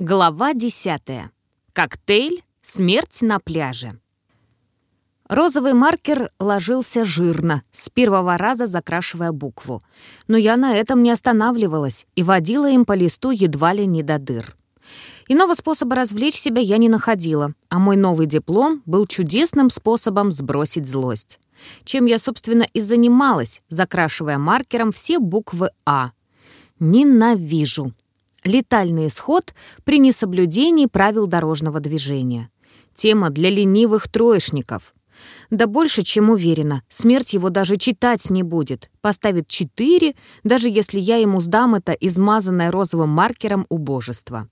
Глава 10. Коктейль «Смерть на пляже». Розовый маркер ложился жирно, с первого раза закрашивая букву. Но я на этом не останавливалась и водила им по листу едва ли не до дыр. Иного способа развлечь себя я не находила, а мой новый диплом был чудесным способом сбросить злость. Чем я, собственно, и занималась, закрашивая маркером все буквы «А». Ненавижу. Летальный исход при несоблюдении правил дорожного движения. Тема для ленивых троечников. Да больше, чем уверена, смерть его даже читать не будет. Поставит четыре, даже если я ему сдам это измазанное розовым маркером убожество.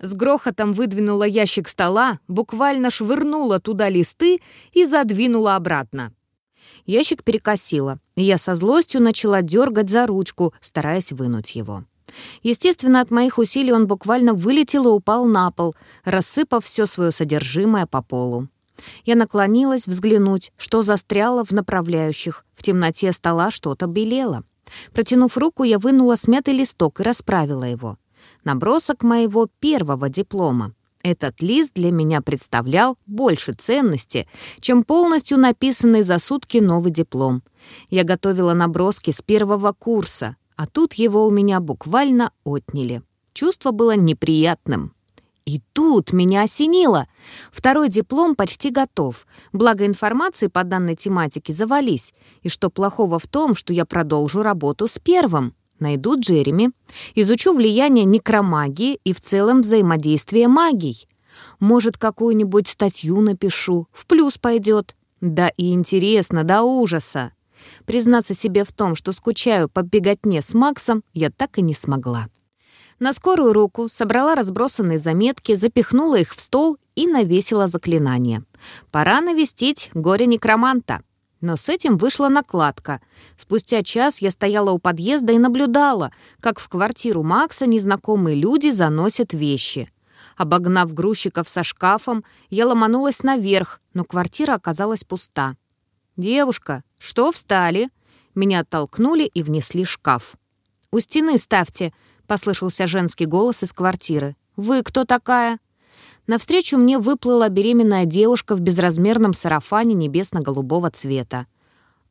С грохотом выдвинула ящик стола, буквально швырнула туда листы и задвинула обратно. Ящик перекосила, и я со злостью начала дергать за ручку, стараясь вынуть его. Естественно, от моих усилий он буквально вылетел и упал на пол, рассыпав все свое содержимое по полу. Я наклонилась взглянуть, что застряло в направляющих. В темноте стола что-то белело. Протянув руку, я вынула смятый листок и расправила его. Набросок моего первого диплома. Этот лист для меня представлял больше ценности, чем полностью написанный за сутки новый диплом. Я готовила наброски с первого курса, а тут его у меня буквально отняли. Чувство было неприятным. И тут меня осенило. Второй диплом почти готов. Благо информации по данной тематике завались. И что плохого в том, что я продолжу работу с первым? Найду Джереми, изучу влияние некромагии и в целом взаимодействие магий. Может, какую-нибудь статью напишу, в плюс пойдет. Да и интересно, до ужаса. Признаться себе в том, что скучаю по беготне с Максом, я так и не смогла. На скорую руку собрала разбросанные заметки, запихнула их в стол и навесила заклинание. Пора навестить горе-некроманта. Но с этим вышла накладка. Спустя час я стояла у подъезда и наблюдала, как в квартиру Макса незнакомые люди заносят вещи. Обогнав грузчиков со шкафом, я ломанулась наверх, но квартира оказалась пуста. «Девушка, что встали?» Меня оттолкнули и внесли шкаф. «У стены ставьте», — послышался женский голос из квартиры. «Вы кто такая?» Навстречу мне выплыла беременная девушка в безразмерном сарафане небесно-голубого цвета.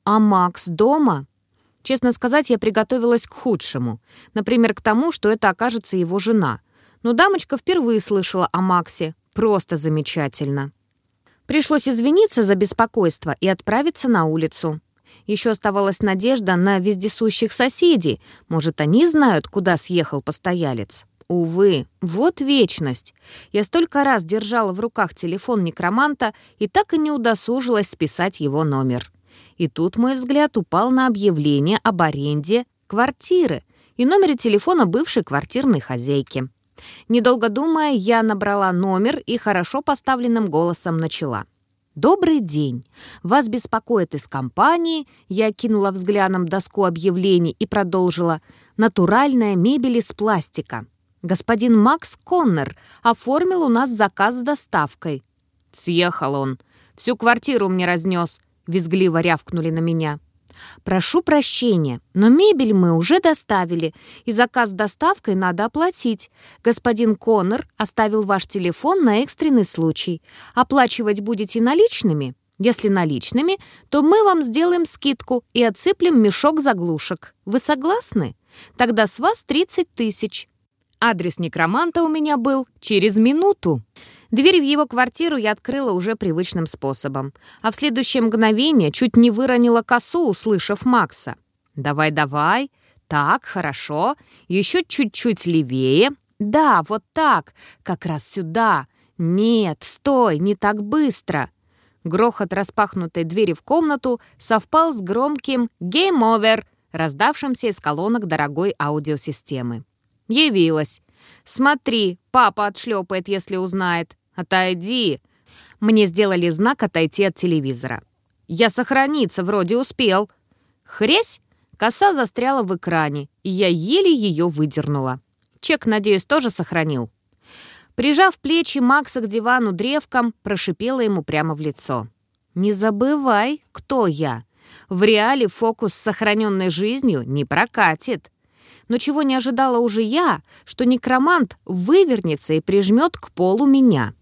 «А Макс дома?» Честно сказать, я приготовилась к худшему. Например, к тому, что это окажется его жена. Но дамочка впервые слышала о Максе. Просто замечательно. Пришлось извиниться за беспокойство и отправиться на улицу. Еще оставалась надежда на вездесущих соседей. Может, они знают, куда съехал постоялец. Увы, вот вечность. Я столько раз держала в руках телефон некроманта и так и не удосужилась списать его номер. И тут мой взгляд упал на объявление об аренде квартиры и номере телефона бывшей квартирной хозяйки. Недолго думая, я набрала номер и хорошо поставленным голосом начала. «Добрый день. Вас беспокоит из компании?» Я кинула взглядом доску объявлений и продолжила. «Натуральная мебель из пластика. Господин Макс Коннор оформил у нас заказ с доставкой». Съехал он. Всю квартиру мне разнес. Визгливо рявкнули на меня. «Прошу прощения, но мебель мы уже доставили, и заказ с доставкой надо оплатить. Господин Коннор оставил ваш телефон на экстренный случай. Оплачивать будете наличными? Если наличными, то мы вам сделаем скидку и отсыплем мешок заглушек. Вы согласны? Тогда с вас 30 тысяч». Адрес некроманта у меня был через минуту. Дверь в его квартиру я открыла уже привычным способом, а в следующее мгновение чуть не выронила косу, услышав Макса. «Давай, давай. Так, хорошо. Еще чуть-чуть левее. Да, вот так. Как раз сюда. Нет, стой, не так быстро». Грохот распахнутой двери в комнату совпал с громким «Game over», раздавшимся из колонок дорогой аудиосистемы. Явилась. «Смотри, папа отшлепает, если узнает. Отойди!» Мне сделали знак отойти от телевизора. «Я сохраниться вроде успел». Хресь! Коса застряла в экране, и я еле ее выдернула. Чек, надеюсь, тоже сохранил. Прижав плечи Макса к дивану древком, прошипела ему прямо в лицо. «Не забывай, кто я. В реале фокус с сохраненной жизнью не прокатит. Но чего не ожидала уже я, что некромант вывернется и прижмет к полу меня.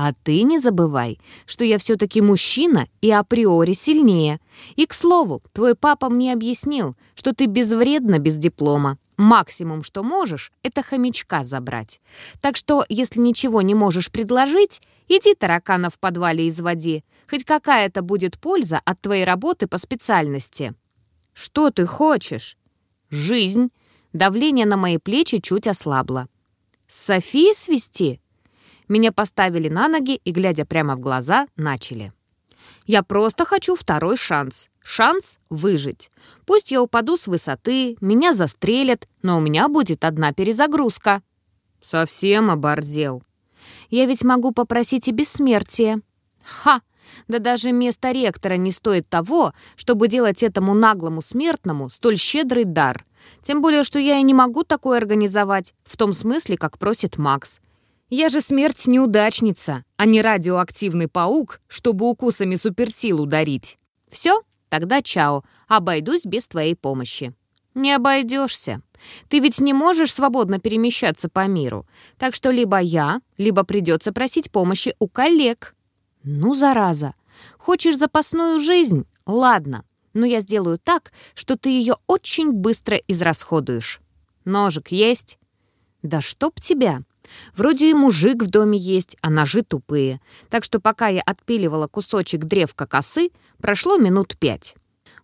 А ты не забывай, что я все-таки мужчина и априори сильнее. И, к слову, твой папа мне объяснил, что ты безвредна без диплома. Максимум, что можешь, это хомячка забрать. Так что, если ничего не можешь предложить, иди таракана в подвале изводи. Хоть какая-то будет польза от твоей работы по специальности. Что ты хочешь? Жизнь. Давление на мои плечи чуть ослабло. С Софией свести? Меня поставили на ноги и, глядя прямо в глаза, начали. Я просто хочу второй шанс. Шанс выжить. Пусть я упаду с высоты, меня застрелят, но у меня будет одна перезагрузка. Совсем оборзел. Я ведь могу попросить и бессмертие. Ха! Да даже место ректора не стоит того, чтобы делать этому наглому смертному столь щедрый дар. Тем более, что я и не могу такое организовать, в том смысле, как просит Макс. Я же смерть-неудачница, а не радиоактивный паук, чтобы укусами суперсил ударить. Все, тогда чао, обойдусь без твоей помощи. Не обойдешься. Ты ведь не можешь свободно перемещаться по миру. Так что либо я, либо придется просить помощи у коллег. Ну, зараза. Хочешь запасную жизнь? Ладно. Но я сделаю так, что ты ее очень быстро израсходуешь. Ножик есть? Да чтоб тебя. Вроде и мужик в доме есть, а ножи тупые. Так что пока я отпиливала кусочек древка косы, прошло минут пять.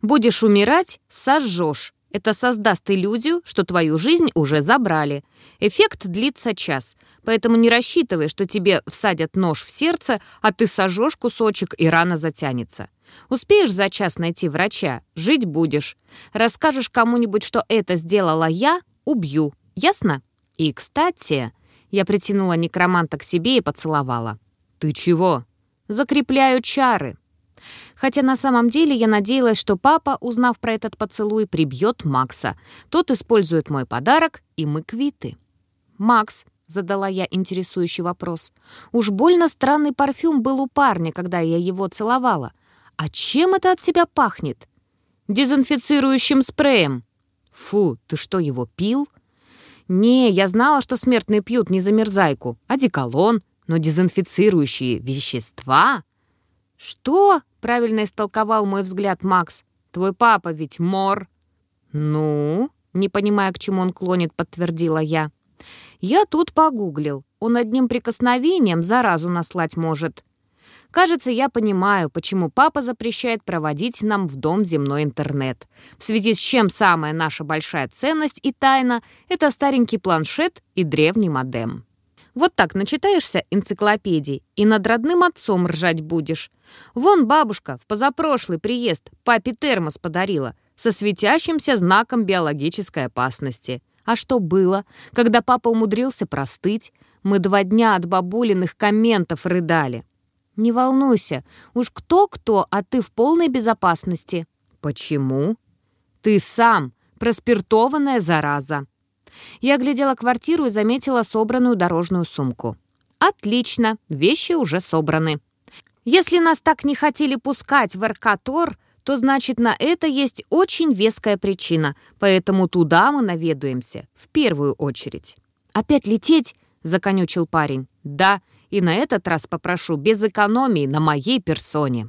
Будешь умирать — сожжешь. Это создаст иллюзию, что твою жизнь уже забрали. Эффект длится час, поэтому не рассчитывай, что тебе всадят нож в сердце, а ты сожжешь кусочек и рана затянется. Успеешь за час найти врача, жить будешь. Расскажешь кому-нибудь, что это сделала я — убью. Ясно? И, кстати, я притянула некроманта к себе и поцеловала. «Ты чего?» «Закрепляю чары». Хотя на самом деле я надеялась, что папа, узнав про этот поцелуй, прибьет Макса. Тот использует мой подарок, и мы квиты. «Макс», — задала я интересующий вопрос, «уж больно странный парфюм был у парня, когда я его целовала. А чем это от тебя пахнет?» «Дезинфицирующим спреем». «Фу, ты что, его пил?» «Не, я знала, что смертные пьют не замерзайку, а деколон, но дезинфицирующие вещества...» «Что?» — правильно истолковал мой взгляд Макс. «Твой папа ведь мор». «Ну?» — не понимая, к чему он клонит, подтвердила я. «Я тут погуглил. Он одним прикосновением заразу наслать может». Кажется, я понимаю, почему папа запрещает проводить нам в дом земной интернет. В связи с чем самая наша большая ценность и тайна — это старенький планшет и древний модем. Вот так начитаешься энциклопедий и над родным отцом ржать будешь. Вон бабушка в позапрошлый приезд папе термос подарила со светящимся знаком биологической опасности. А что было, когда папа умудрился простыть? Мы два дня от бабулиных комментов рыдали. «Не волнуйся, уж кто-кто, а ты в полной безопасности». «Почему?» «Ты сам, проспиртованная зараза». Я глядела квартиру и заметила собранную дорожную сумку. «Отлично, вещи уже собраны». Если нас так не хотели пускать в Аркатор, то значит на это есть очень веская причина, поэтому туда мы наведуемся в первую очередь. «Опять лететь?» — законючил парень. «Да, и на этот раз попрошу без экономии на моей персоне.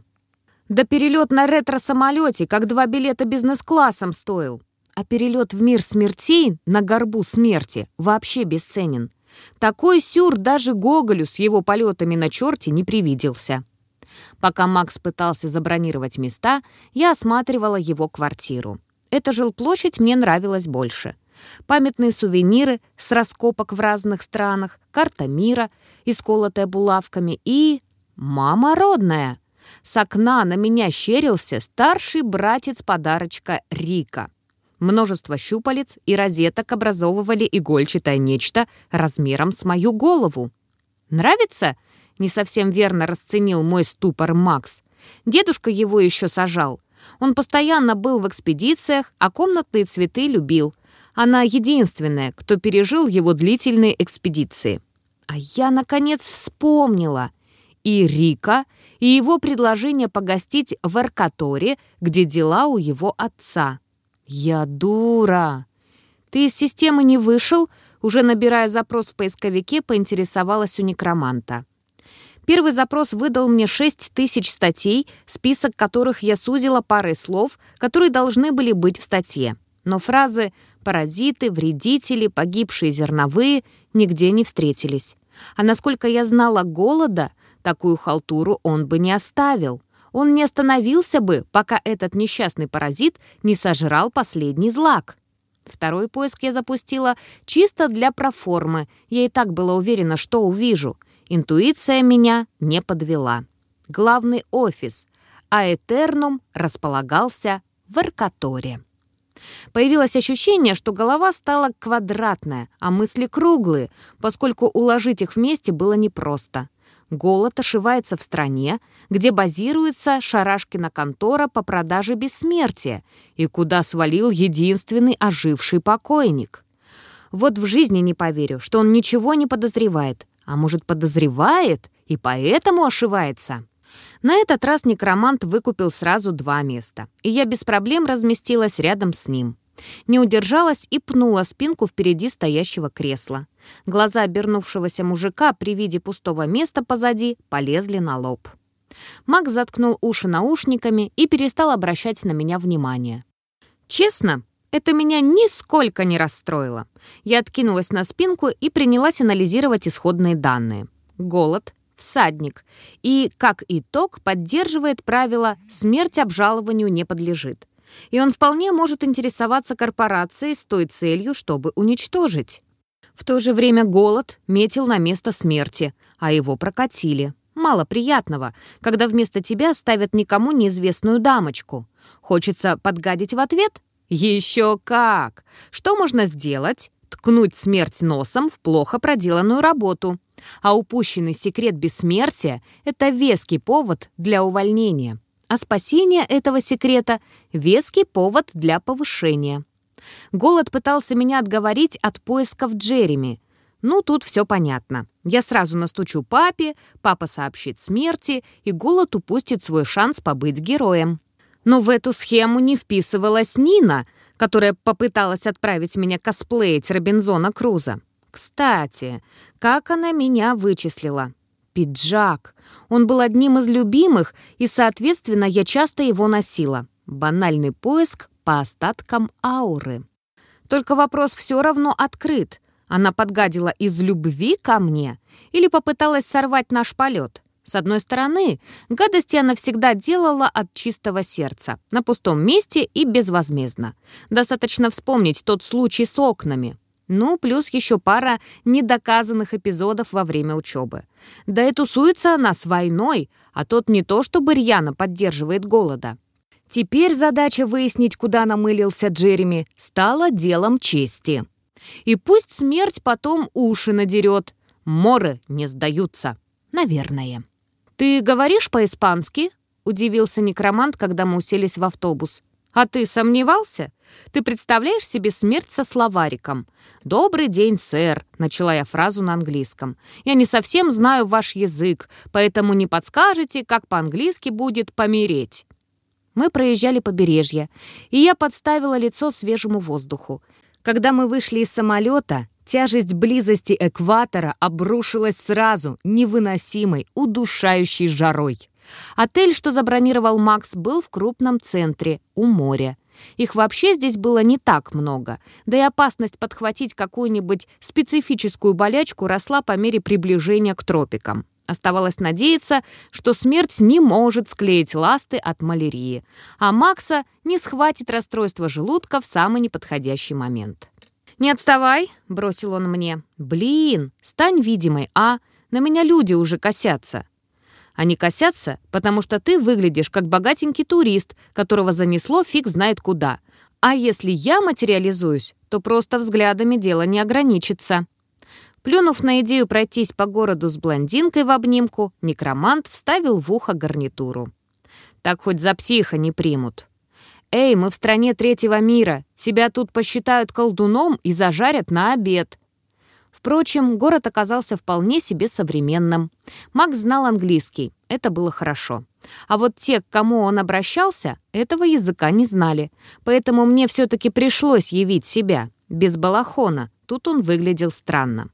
Да перелет на ретро-самолете, как два билета бизнес-классом стоил. А перелет в мир смертей на горбу смерти вообще бесценен. Такой сюр даже Гоголю с его полетами на черте не привиделся. Пока Макс пытался забронировать места, я осматривала его квартиру. Эта жилплощадь мне нравилась больше — памятные сувениры с раскопок в разных странах, карта мира, исколотая булавками и... Мама родная! С окна на меня щерился старший братец подарочка Рика. Множество щупалец и розеток образовывали игольчатое нечто размером с мою голову. «Нравится?» — не совсем верно расценил мой ступор Макс. Дедушка его еще сажал. Он постоянно был в экспедициях, а комнатные цветы любил — она единственная, кто пережил его длительные экспедиции. А я, наконец, вспомнила. И Рика, и его предложение погостить в Аркаторе, где дела у его отца. Я дура. Ты из системы не вышел?» Уже набирая запрос в поисковике, поинтересовалась у некроманта. Первый запрос выдал мне 6 тысяч статей, список которых я сузила парой слов, которые должны были быть в статье. Но фразы «паразиты», «вредители», «погибшие зерновые» нигде не встретились. А насколько я знала голода, такую халтуру он бы не оставил. Он не остановился бы, пока этот несчастный паразит не сожрал последний злак. Второй поиск я запустила чисто для проформы. Я и так была уверена, что увижу. Интуиция меня не подвела. Главный офис, а Этернум располагался в Аркаторе. Появилось ощущение, что голова стала квадратная, а мысли круглые, поскольку уложить их вместе было непросто. Голод ошивается в стране, где базируется Шарашкина контора по продаже бессмертия и куда свалил единственный оживший покойник. Вот в жизни не поверю, что он ничего не подозревает, а может, подозревает и поэтому ошивается. На этот раз некромант выкупил сразу два места, и я без проблем разместилась рядом с ним. Не удержалась и пнула спинку впереди стоящего кресла. Глаза обернувшегося мужика при виде пустого места позади полезли на лоб. Макс заткнул уши наушниками и перестал обращать на меня внимание. Честно, это меня нисколько не расстроило. Я откинулась на спинку и принялась анализировать исходные данные. Голод, всадник и, как итог, поддерживает правило «смерть обжалованию не подлежит». И он вполне может интересоваться корпорацией с той целью, чтобы уничтожить. В то же время голод метил на место смерти, а его прокатили. Мало приятного, когда вместо тебя ставят никому неизвестную дамочку. Хочется подгадить в ответ? Еще как! Что можно сделать? Ткнуть смерть носом в плохо проделанную работу а упущенный секрет бессмертия — это веский повод для увольнения. А спасение этого секрета — веский повод для повышения. Голод пытался меня отговорить от поисков Джереми. Ну, тут все понятно. Я сразу настучу папе, папа сообщит смерти, и Голод упустит свой шанс побыть героем. Но в эту схему не вписывалась Нина, которая попыталась отправить меня косплеить Робинзона Круза. Кстати, как она меня вычислила? Пиджак. Он был одним из любимых, и, соответственно, я часто его носила. Банальный поиск по остаткам ауры. Только вопрос все равно открыт. Она подгадила из любви ко мне или попыталась сорвать наш полет? С одной стороны, гадости она всегда делала от чистого сердца, на пустом месте и безвозмездно. Достаточно вспомнить тот случай с окнами. Ну, плюс еще пара недоказанных эпизодов во время учебы. Да и тусуется она с войной, а тот не то чтобы рьяно поддерживает голода. Теперь задача выяснить, куда намылился Джереми, стала делом чести. И пусть смерть потом уши надерет. Моры не сдаются. Наверное. «Ты говоришь по-испански?» — удивился некромант, когда мы уселись в автобус. «А ты сомневался? Ты представляешь себе смерть со словариком? «Добрый день, сэр», — начала я фразу на английском. «Я не совсем знаю ваш язык, поэтому не подскажете, как по-английски будет «помереть». Мы проезжали побережье, и я подставила лицо свежему воздуху. Когда мы вышли из самолета, тяжесть близости экватора обрушилась сразу, невыносимой, удушающей жарой. Отель, что забронировал Макс, был в крупном центре, у моря. Их вообще здесь было не так много, да и опасность подхватить какую-нибудь специфическую болячку росла по мере приближения к тропикам. Оставалось надеяться, что смерть не может склеить ласты от малярии, а Макса не схватит расстройство желудка в самый неподходящий момент. «Не отставай», — бросил он мне. «Блин, стань видимой, а? На меня люди уже косятся». Они косятся, потому что ты выглядишь как богатенький турист, которого занесло фиг знает куда. А если я материализуюсь, то просто взглядами дело не ограничится». Плюнув на идею пройтись по городу с блондинкой в обнимку, некромант вставил в ухо гарнитуру. «Так хоть за психа не примут». «Эй, мы в стране третьего мира. Тебя тут посчитают колдуном и зажарят на обед». Впрочем, город оказался вполне себе современным. Макс знал английский, это было хорошо. А вот те, к кому он обращался, этого языка не знали. Поэтому мне все-таки пришлось явить себя. без балахона. Тут он выглядел странно.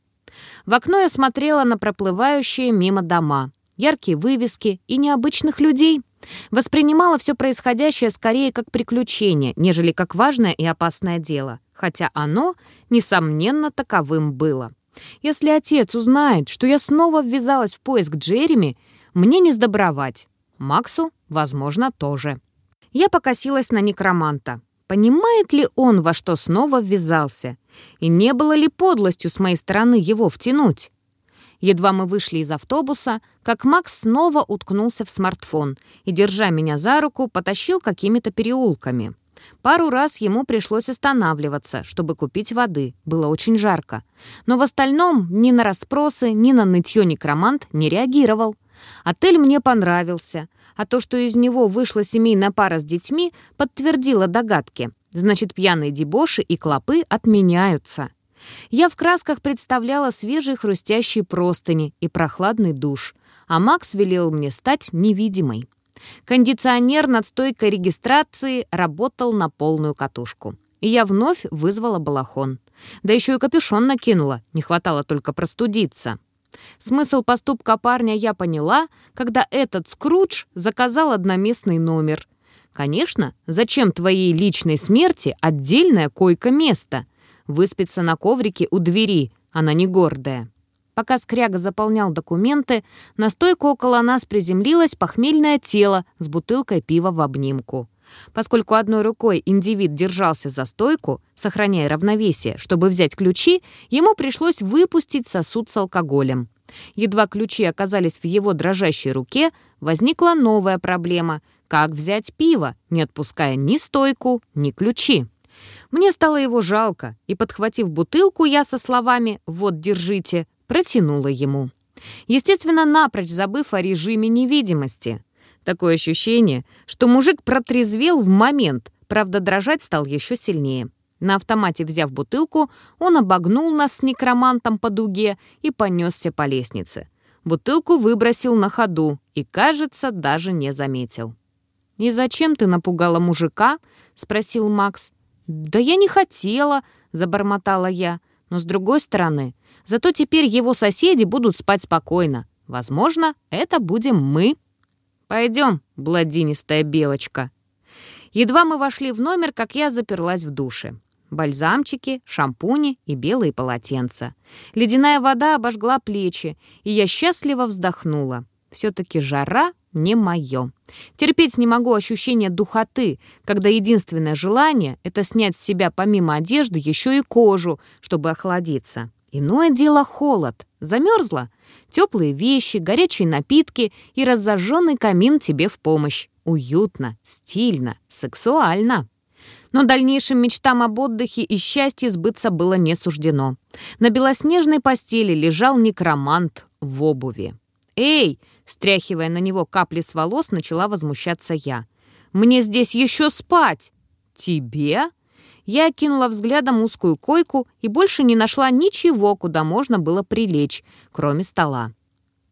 В окно я смотрела на проплывающие мимо дома, яркие вывески и необычных людей. Воспринимала все происходящее скорее как приключение, нежели как важное и опасное дело, хотя оно, несомненно, таковым было. Если отец узнает, что я снова ввязалась в поиск Джереми, мне не сдобровать. Максу, возможно, тоже. Я покосилась на некроманта. Понимает ли он, во что снова ввязался? И не было ли подлостью с моей стороны его втянуть? Едва мы вышли из автобуса, как Макс снова уткнулся в смартфон и, держа меня за руку, потащил какими-то переулками. Пару раз ему пришлось останавливаться, чтобы купить воды. Было очень жарко. Но в остальном ни на расспросы, ни на нытье некромант не реагировал. Отель мне понравился, а то, что из него вышла семейная пара с детьми, подтвердило догадки. Значит, пьяные дебоши и клопы отменяются. Я в красках представляла свежие хрустящие простыни и прохладный душ, а Макс велел мне стать невидимой. Кондиционер над стойкой регистрации работал на полную катушку. И я вновь вызвала балахон. Да еще и капюшон накинула, не хватало только простудиться. Смысл поступка парня я поняла, когда этот Скрудж заказал одноместный номер. Конечно, зачем твоей личной смерти отдельное койко-место? Выспится на коврике у двери, она не гордая. Пока Скряга заполнял документы, на стойку около нас приземлилось похмельное тело с бутылкой пива в обнимку. Поскольку одной рукой индивид держался за стойку, сохраняя равновесие, чтобы взять ключи, ему пришлось выпустить сосуд с алкоголем. Едва ключи оказались в его дрожащей руке, возникла новая проблема — как взять пиво, не отпуская ни стойку, ни ключи. Мне стало его жалко, и, подхватив бутылку, я со словами «Вот, держите», протянула ему. Естественно, напрочь забыв о режиме невидимости. Такое ощущение, что мужик протрезвел в момент, правда, дрожать стал еще сильнее. На автомате взяв бутылку, он обогнул нас с некромантом по дуге и понесся по лестнице. Бутылку выбросил на ходу и, кажется, даже не заметил. «И зачем ты напугала мужика?» — спросил Макс. «Да я не хотела», — забормотала я. «Но с другой стороны, зато теперь его соседи будут спать спокойно. Возможно, это будем мы». «Пойдем, бладинистая белочка». Едва мы вошли в номер, как я заперлась в душе. Бальзамчики, шампуни и белые полотенца. Ледяная вода обожгла плечи, и я счастливо вздохнула. Все-таки жара не мое. Терпеть не могу ощущение духоты, когда единственное желание — это снять с себя помимо одежды еще и кожу, чтобы охладиться. Иное дело холод. Замерзла? Теплые вещи, горячие напитки и разожженный камин тебе в помощь. Уютно, стильно, сексуально. Но дальнейшим мечтам об отдыхе и счастье сбыться было не суждено. На белоснежной постели лежал некромант в обуви. «Эй!» — стряхивая на него капли с волос, начала возмущаться я. «Мне здесь еще спать!» «Тебе?» Я окинула взглядом узкую койку и больше не нашла ничего, куда можно было прилечь, кроме стола.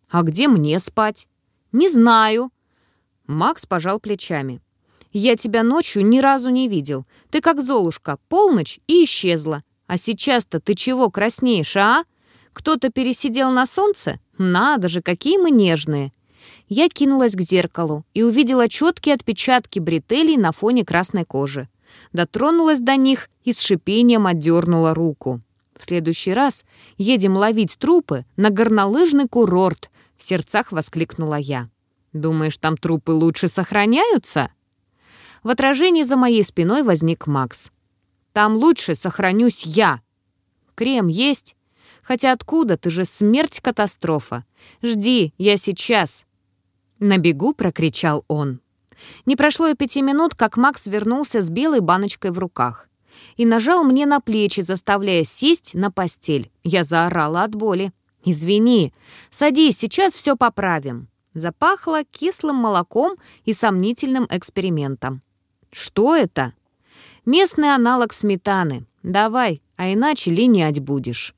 «А где мне спать?» «Не знаю». Макс пожал плечами. «Я тебя ночью ни разу не видел. Ты как Золушка, полночь и исчезла. А сейчас-то ты чего краснеешь, а? Кто-то пересидел на солнце? Надо же, какие мы нежные!» Я кинулась к зеркалу и увидела четкие отпечатки бретелей на фоне красной кожи дотронулась до них и с шипением отдернула руку. «В следующий раз едем ловить трупы на горнолыжный курорт», — в сердцах воскликнула я. «Думаешь, там трупы лучше сохраняются?» В отражении за моей спиной возник Макс. «Там лучше сохранюсь я». «Крем есть?» «Хотя откуда? Ты же смерть-катастрофа. Жди, я сейчас». На бегу прокричал он. Не прошло и пяти минут, как Макс вернулся с белой баночкой в руках и нажал мне на плечи, заставляя сесть на постель. Я заорала от боли. «Извини. Садись, сейчас все поправим». Запахло кислым молоком и сомнительным экспериментом. «Что это?» «Местный аналог сметаны. Давай, а иначе линять будешь».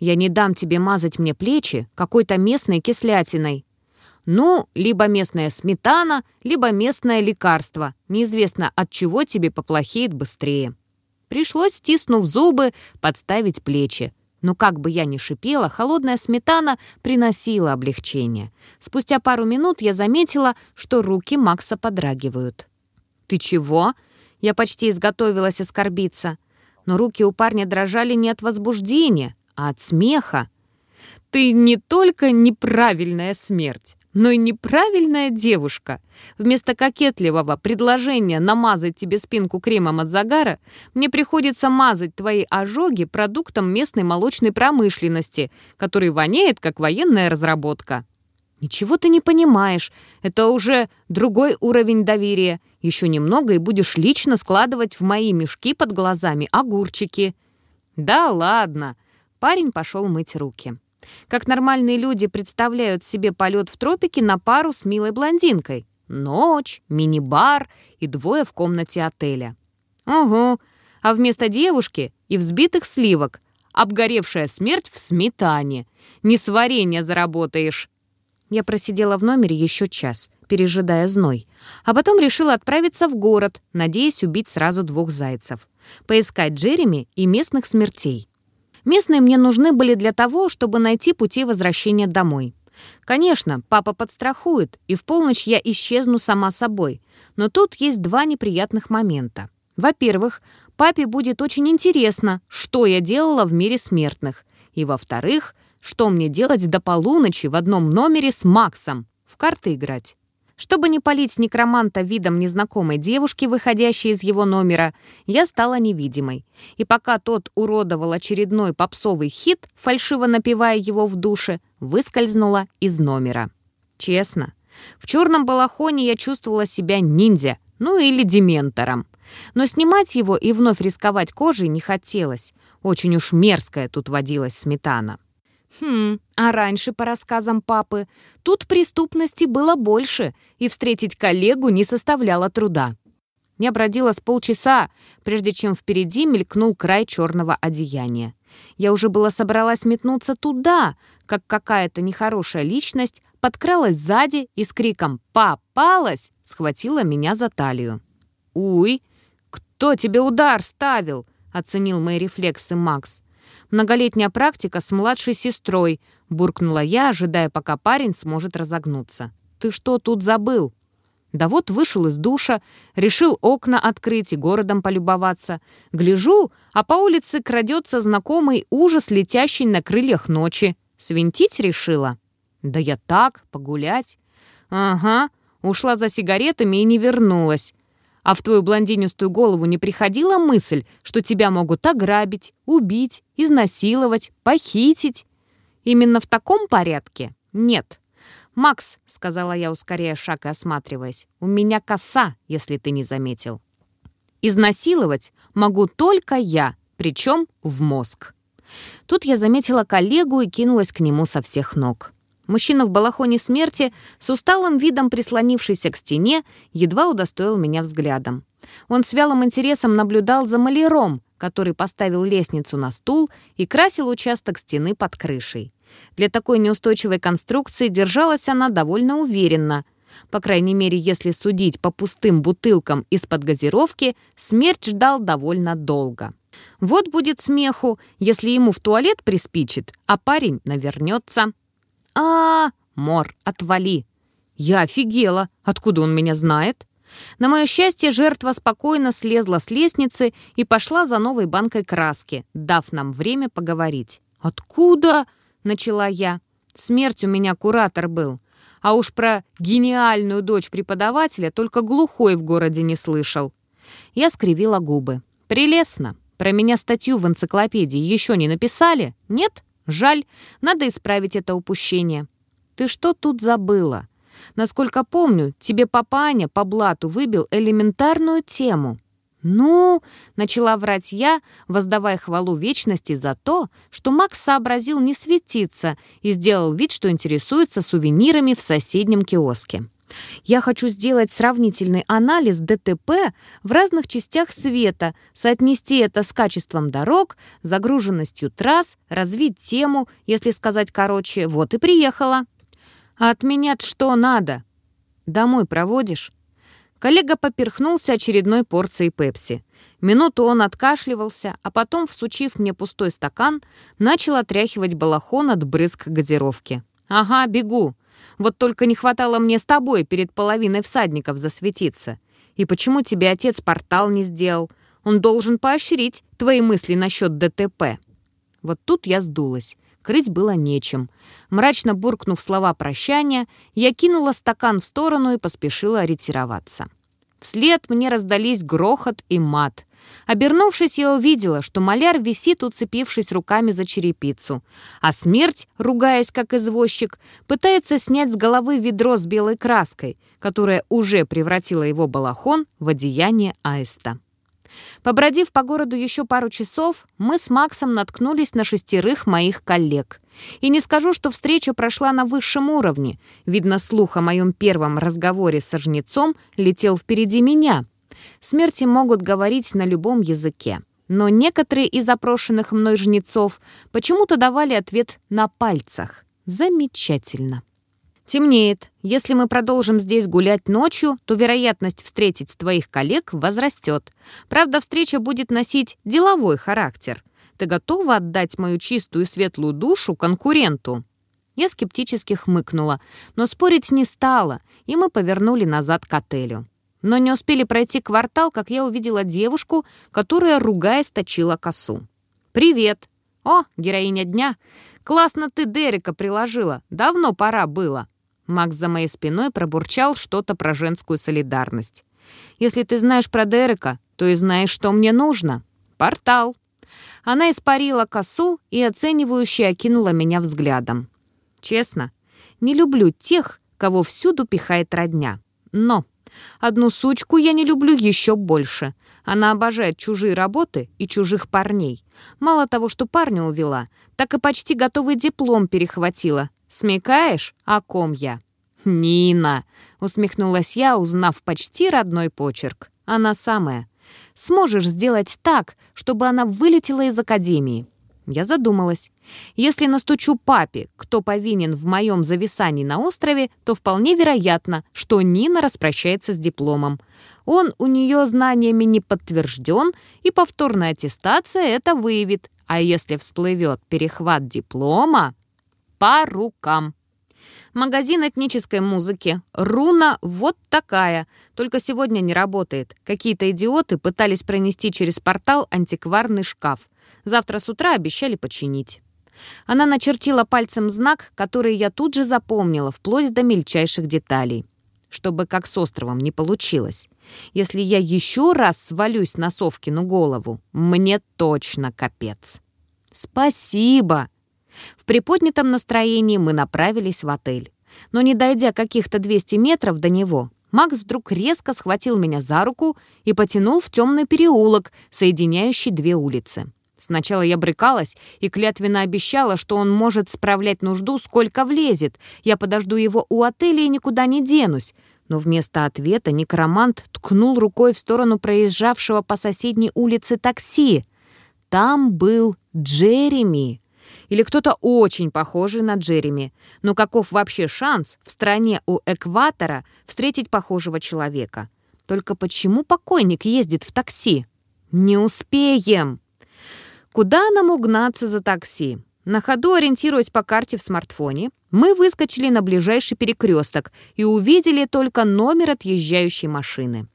«Я не дам тебе мазать мне плечи какой-то местной кислятиной», ну, либо местная сметана, либо местное лекарство. Неизвестно, от чего тебе поплохеет быстрее. Пришлось, стиснув зубы, подставить плечи. Но как бы я ни шипела, холодная сметана приносила облегчение. Спустя пару минут я заметила, что руки Макса подрагивают. «Ты чего?» Я почти изготовилась оскорбиться. Но руки у парня дрожали не от возбуждения, а от смеха. «Ты не только неправильная смерть, но и неправильная девушка. Вместо кокетливого предложения намазать тебе спинку кремом от загара, мне приходится мазать твои ожоги продуктом местной молочной промышленности, который воняет, как военная разработка. Ничего ты не понимаешь. Это уже другой уровень доверия. Еще немного, и будешь лично складывать в мои мешки под глазами огурчики. Да ладно. Парень пошел мыть руки. Как нормальные люди представляют себе полет в тропике на пару с милой блондинкой. Ночь, мини-бар и двое в комнате отеля. Ого, а вместо девушки и взбитых сливок обгоревшая смерть в сметане. Не с варенья заработаешь. Я просидела в номере еще час, пережидая зной, а потом решила отправиться в город, надеясь убить сразу двух зайцев. Поискать Джереми и местных смертей. Местные мне нужны были для того, чтобы найти пути возвращения домой. Конечно, папа подстрахует, и в полночь я исчезну сама собой. Но тут есть два неприятных момента. Во-первых, папе будет очень интересно, что я делала в мире смертных. И во-вторых, что мне делать до полуночи в одном номере с Максом? В карты играть. Чтобы не палить некроманта видом незнакомой девушки, выходящей из его номера, я стала невидимой. И пока тот уродовал очередной попсовый хит, фальшиво напевая его в душе, выскользнула из номера. Честно, в черном балахоне я чувствовала себя ниндзя, ну или дементором. Но снимать его и вновь рисковать кожей не хотелось. Очень уж мерзкая тут водилась сметана. Хм, а раньше, по рассказам папы, тут преступности было больше, и встретить коллегу не составляло труда. Я бродила с полчаса, прежде чем впереди мелькнул край черного одеяния. Я уже была собралась метнуться туда, как какая-то нехорошая личность подкралась сзади и с криком «Попалась!» схватила меня за талию. «Уй, кто тебе удар ставил?» — оценил мои рефлексы Макс. Многолетняя практика с младшей сестрой», — буркнула я, ожидая, пока парень сможет разогнуться. «Ты что тут забыл?» Да вот вышел из душа, решил окна открыть и городом полюбоваться. Гляжу, а по улице крадется знакомый ужас, летящий на крыльях ночи. Свинтить решила? Да я так, погулять. Ага, ушла за сигаретами и не вернулась. А в твою блондинистую голову не приходила мысль, что тебя могут ограбить, убить, изнасиловать, похитить? Именно в таком порядке? Нет. «Макс», — сказала я, ускоряя шаг и осматриваясь, — «у меня коса, если ты не заметил». «Изнасиловать могу только я, причем в мозг». Тут я заметила коллегу и кинулась к нему со всех ног. Мужчина в балахоне смерти, с усталым видом прислонившийся к стене, едва удостоил меня взглядом. Он с вялым интересом наблюдал за маляром, который поставил лестницу на стул и красил участок стены под крышей. Для такой неустойчивой конструкции держалась она довольно уверенно. По крайней мере, если судить по пустым бутылкам из-под газировки, смерть ждал довольно долго. Вот будет смеху, если ему в туалет приспичит, а парень навернется а, Мор, отвали!» Я офигела. Откуда он меня знает? На мое счастье, жертва спокойно слезла с лестницы и пошла за новой банкой краски, дав нам время поговорить. «Откуда?» — начала я. «Смерть у меня куратор был. А уж про гениальную дочь преподавателя только глухой в городе не слышал». Я скривила губы. «Прелестно. Про меня статью в энциклопедии еще не написали? Нет? Жаль, надо исправить это упущение. Ты что тут забыла? Насколько помню, тебе папаня по блату выбил элементарную тему. «Ну», — начала врать я, воздавая хвалу вечности за то, что Макс сообразил не светиться и сделал вид, что интересуется сувенирами в соседнем киоске. Я хочу сделать сравнительный анализ ДТП в разных частях света, соотнести это с качеством дорог, загруженностью трасс, развить тему, если сказать короче, вот и приехала. А от меня что надо? Домой проводишь? Коллега поперхнулся очередной порцией пепси. Минуту он откашливался, а потом, всучив мне пустой стакан, начал отряхивать балахон от брызг газировки. «Ага, бегу. Вот только не хватало мне с тобой перед половиной всадников засветиться. И почему тебе отец портал не сделал? Он должен поощрить твои мысли насчет ДТП». Вот тут я сдулась. Крыть было нечем. Мрачно буркнув слова прощания, я кинула стакан в сторону и поспешила ретироваться. Вслед мне раздались грохот и мат. Обернувшись, я увидела, что маляр висит, уцепившись руками за черепицу, а смерть, ругаясь как извозчик, пытается снять с головы ведро с белой краской, которая уже превратила его балахон в одеяние аиста. Побродив по городу еще пару часов, мы с Максом наткнулись на шестерых моих коллег. И не скажу, что встреча прошла на высшем уровне. Видно, слух о моем первом разговоре с жнецом летел впереди меня. Смерти могут говорить на любом языке. Но некоторые из запрошенных мной жнецов почему-то давали ответ на пальцах. Замечательно. Темнеет. Если мы продолжим здесь гулять ночью, то вероятность встретить твоих коллег возрастет. Правда, встреча будет носить деловой характер. Ты готова отдать мою чистую и светлую душу конкуренту?» Я скептически хмыкнула, но спорить не стала, и мы повернули назад к отелю. Но не успели пройти квартал, как я увидела девушку, которая, ругаясь, точила косу. «Привет!» «О, героиня дня! Классно ты Дерека приложила. Давно пора было!» Макс за моей спиной пробурчал что-то про женскую солидарность. «Если ты знаешь про Дерека, то и знаешь, что мне нужно. Портал». Она испарила косу и оценивающе окинула меня взглядом. «Честно, не люблю тех, кого всюду пихает родня. Но одну сучку я не люблю еще больше. Она обожает чужие работы и чужих парней. Мало того, что парня увела, так и почти готовый диплом перехватила, Смекаешь, о ком я?» «Нина!» — усмехнулась я, узнав почти родной почерк. «Она самая. Сможешь сделать так, чтобы она вылетела из академии?» Я задумалась. Если настучу папе, кто повинен в моем зависании на острове, то вполне вероятно, что Нина распрощается с дипломом. Он у нее знаниями не подтвержден, и повторная аттестация это выявит. А если всплывет перехват диплома по рукам. Магазин этнической музыки. Руна вот такая. Только сегодня не работает. Какие-то идиоты пытались пронести через портал антикварный шкаф. Завтра с утра обещали починить. Она начертила пальцем знак, который я тут же запомнила, вплоть до мельчайших деталей. Чтобы как с островом не получилось. Если я еще раз свалюсь на Совкину голову, мне точно капец. «Спасибо!» В приподнятом настроении мы направились в отель. Но не дойдя каких-то 200 метров до него, Макс вдруг резко схватил меня за руку и потянул в темный переулок, соединяющий две улицы. Сначала я брыкалась и клятвенно обещала, что он может справлять нужду, сколько влезет. Я подожду его у отеля и никуда не денусь. Но вместо ответа некромант ткнул рукой в сторону проезжавшего по соседней улице такси. Там был Джереми. Или кто-то очень похожий на Джереми. Но каков вообще шанс в стране у экватора встретить похожего человека? Только почему покойник ездит в такси? Не успеем! Куда нам угнаться за такси? На ходу, ориентируясь по карте в смартфоне, мы выскочили на ближайший перекресток и увидели только номер отъезжающей машины.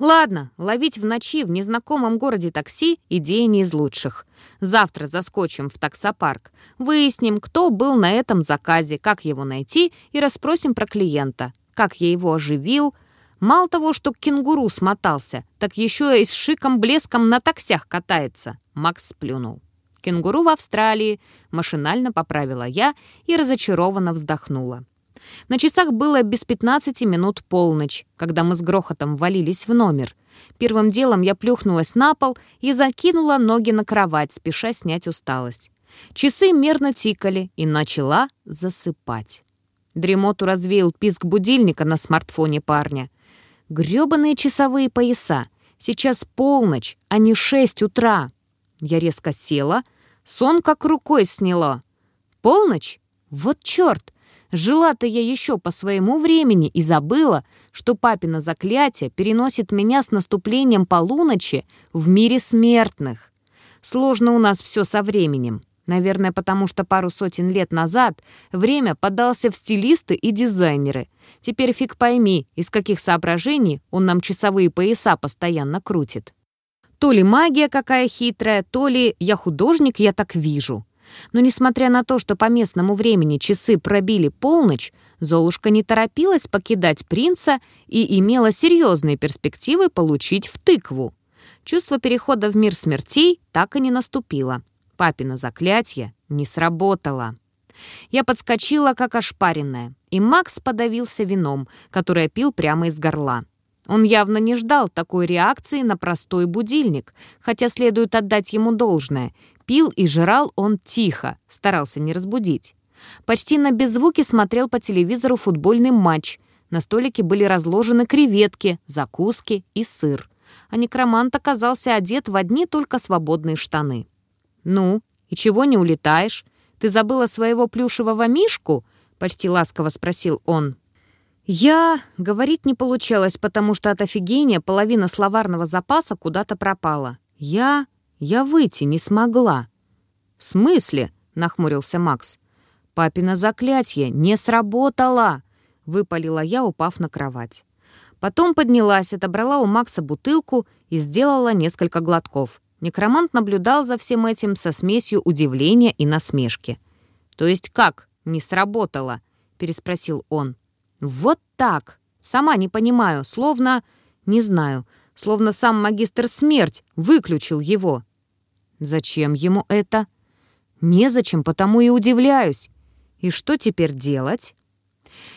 Ладно, ловить в ночи в незнакомом городе такси – идея не из лучших. Завтра заскочим в таксопарк, выясним, кто был на этом заказе, как его найти и расспросим про клиента, как я его оживил. Мало того, что кенгуру смотался, так еще и с шиком-блеском на таксях катается. Макс сплюнул. Кенгуру в Австралии, машинально поправила я и разочарованно вздохнула. На часах было без 15 минут полночь, когда мы с грохотом валились в номер. Первым делом я плюхнулась на пол и закинула ноги на кровать, спеша снять усталость. Часы мерно тикали, и начала засыпать. Дремоту развеял писк будильника на смартфоне парня. Грёбаные часовые пояса. Сейчас полночь, а не шесть утра. Я резко села, сон как рукой сняло. Полночь? Вот чёрт! Жила-то я еще по своему времени и забыла, что папина заклятие переносит меня с наступлением полуночи в мире смертных. Сложно у нас все со временем. Наверное, потому что пару сотен лет назад время подался в стилисты и дизайнеры. Теперь фиг пойми, из каких соображений он нам часовые пояса постоянно крутит. То ли магия какая хитрая, то ли я художник, я так вижу. Но несмотря на то, что по местному времени часы пробили полночь, Золушка не торопилась покидать принца и имела серьезные перспективы получить в тыкву. Чувство перехода в мир смертей так и не наступило. Папина заклятие не сработало. Я подскочила, как ошпаренная, и Макс подавился вином, которое пил прямо из горла. Он явно не ждал такой реакции на простой будильник, хотя следует отдать ему должное. Пил и жрал он тихо, старался не разбудить. Почти на беззвуке смотрел по телевизору футбольный матч. На столике были разложены креветки, закуски и сыр. А некромант оказался одет в одни только свободные штаны. «Ну, и чего не улетаешь? Ты забыла своего плюшевого мишку?» — почти ласково спросил он. Я говорить не получалось, потому что от офигения половина словарного запаса куда-то пропала. Я... я выйти не смогла. «В смысле?» — нахмурился Макс. «Папина заклятие не сработало!» — выпалила я, упав на кровать. Потом поднялась, отобрала у Макса бутылку и сделала несколько глотков. Некромант наблюдал за всем этим со смесью удивления и насмешки. «То есть как не сработало?» — переспросил он. «Вот так! Сама не понимаю, словно... Не знаю, словно сам магистр смерть выключил его». «Зачем ему это?» «Незачем, потому и удивляюсь. И что теперь делать?»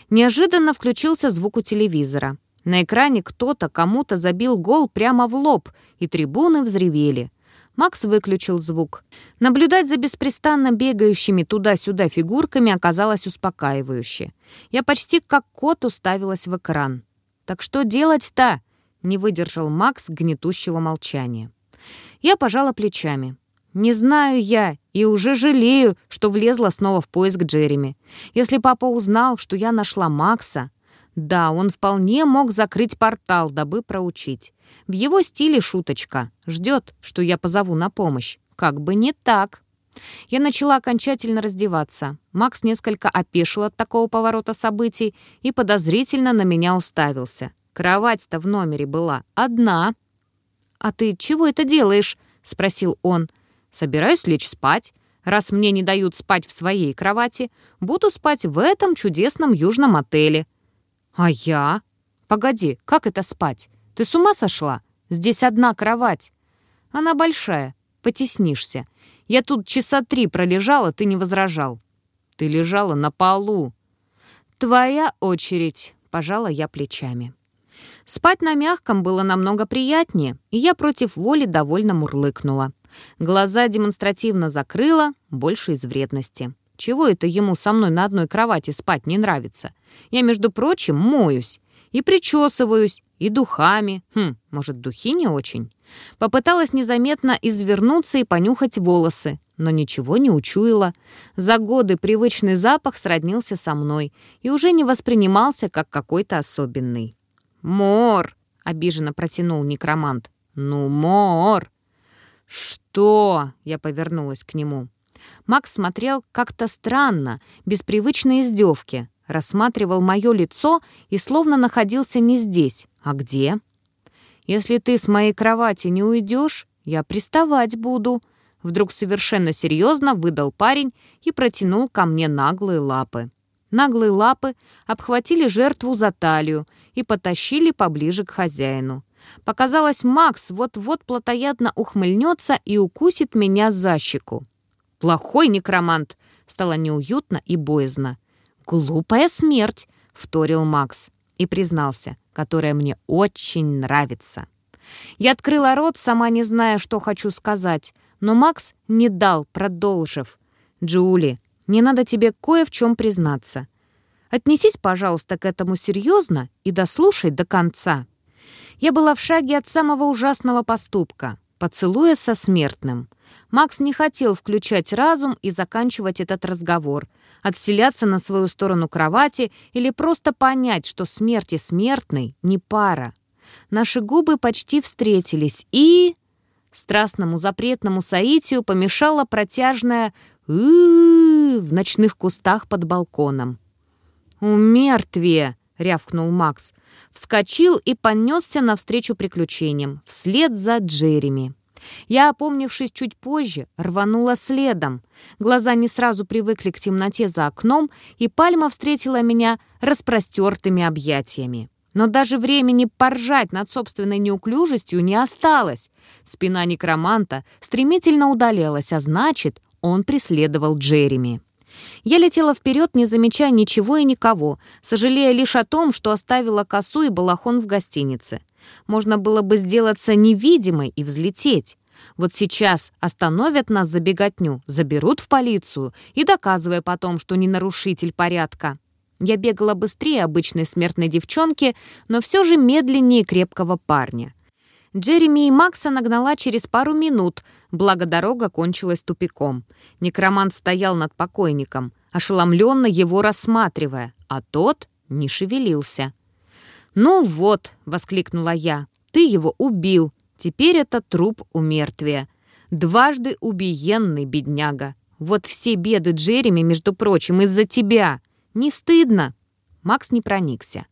Неожиданно включился звук у телевизора. На экране кто-то кому-то забил гол прямо в лоб, и трибуны взревели. Макс выключил звук. Наблюдать за беспрестанно бегающими туда-сюда фигурками оказалось успокаивающе. Я почти как кот уставилась в экран. «Так что делать-то?» — не выдержал Макс гнетущего молчания. Я пожала плечами. «Не знаю я и уже жалею, что влезла снова в поиск Джереми. Если папа узнал, что я нашла Макса, да, он вполне мог закрыть портал, дабы проучить. В его стиле шуточка. Ждет, что я позову на помощь. Как бы не так. Я начала окончательно раздеваться. Макс несколько опешил от такого поворота событий и подозрительно на меня уставился. Кровать-то в номере была одна. «А ты чего это делаешь?» — спросил он. «Собираюсь лечь спать. Раз мне не дают спать в своей кровати, буду спать в этом чудесном южном отеле. «А я? Погоди, как это спать? Ты с ума сошла? Здесь одна кровать. Она большая, потеснишься. Я тут часа три пролежала, ты не возражал. Ты лежала на полу. Твоя очередь, пожала я плечами. Спать на мягком было намного приятнее, и я против воли довольно мурлыкнула. Глаза демонстративно закрыла, больше из вредности. Чего это ему со мной на одной кровати спать не нравится? Я, между прочим, моюсь. И причесываюсь, и духами. Хм, может, духи не очень? Попыталась незаметно извернуться и понюхать волосы, но ничего не учуяла. За годы привычный запах сроднился со мной и уже не воспринимался как какой-то особенный. «Мор!» — обиженно протянул некромант. «Ну, мор!» «Что?» — я повернулась к нему. Макс смотрел как-то странно, без привычной издевки, рассматривал мое лицо и словно находился не здесь, а где. «Если ты с моей кровати не уйдешь, я приставать буду», вдруг совершенно серьезно выдал парень и протянул ко мне наглые лапы. Наглые лапы обхватили жертву за талию и потащили поближе к хозяину. Показалось, Макс вот-вот плотоядно ухмыльнется и укусит меня за щеку. Плохой некромант. Стало неуютно и боязно. «Глупая смерть», — вторил Макс и признался, которая мне очень нравится. Я открыла рот, сама не зная, что хочу сказать, но Макс не дал, продолжив. «Джули, не надо тебе кое в чем признаться. Отнесись, пожалуйста, к этому серьезно и дослушай до конца». Я была в шаге от самого ужасного поступка Поцелуя со смертным. Макс не хотел включать разум и заканчивать этот разговор, отселяться на свою сторону кровати или просто понять, что смерть и смертный не пара. Наши губы почти встретились, и... Страстному запретному соитию помешало протяжное «ы в ночных кустах под балконом. «Умертвие!» — рявкнул Макс. Вскочил и понесся навстречу приключениям, вслед за Джереми. Я, опомнившись чуть позже, рванула следом. Глаза не сразу привыкли к темноте за окном, и пальма встретила меня распростертыми объятиями. Но даже времени поржать над собственной неуклюжестью не осталось. Спина некроманта стремительно удалялась, а значит, он преследовал Джереми. Я летела вперед, не замечая ничего и никого, сожалея лишь о том, что оставила косу и балахон в гостинице. Можно было бы сделаться невидимой и взлететь. Вот сейчас остановят нас за беготню, заберут в полицию и доказывая потом, что не нарушитель порядка. Я бегала быстрее обычной смертной девчонки, но все же медленнее крепкого парня. Джереми и Макса нагнала через пару минут, благо дорога кончилась тупиком. Некромант стоял над покойником, ошеломленно его рассматривая, а тот не шевелился. «Ну вот», — воскликнула я, — «ты его убил. Теперь это труп у мертвия. Дважды убиенный, бедняга. Вот все беды Джереми, между прочим, из-за тебя. Не стыдно?» Макс не проникся.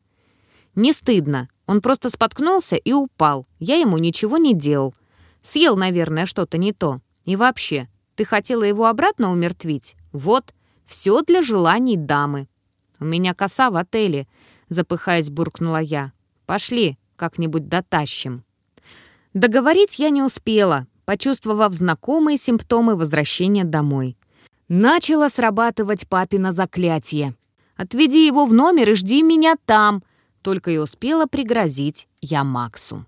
«Не стыдно. Он просто споткнулся и упал. Я ему ничего не делал. Съел, наверное, что-то не то. И вообще, ты хотела его обратно умертвить? Вот, все для желаний дамы. У меня коса в отеле, запыхаясь, буркнула я. Пошли, как-нибудь дотащим. Договорить я не успела, почувствовав знакомые симптомы возвращения домой. Начало срабатывать папино заклятие. «Отведи его в номер и жди меня там», только и успела пригрозить я Максу.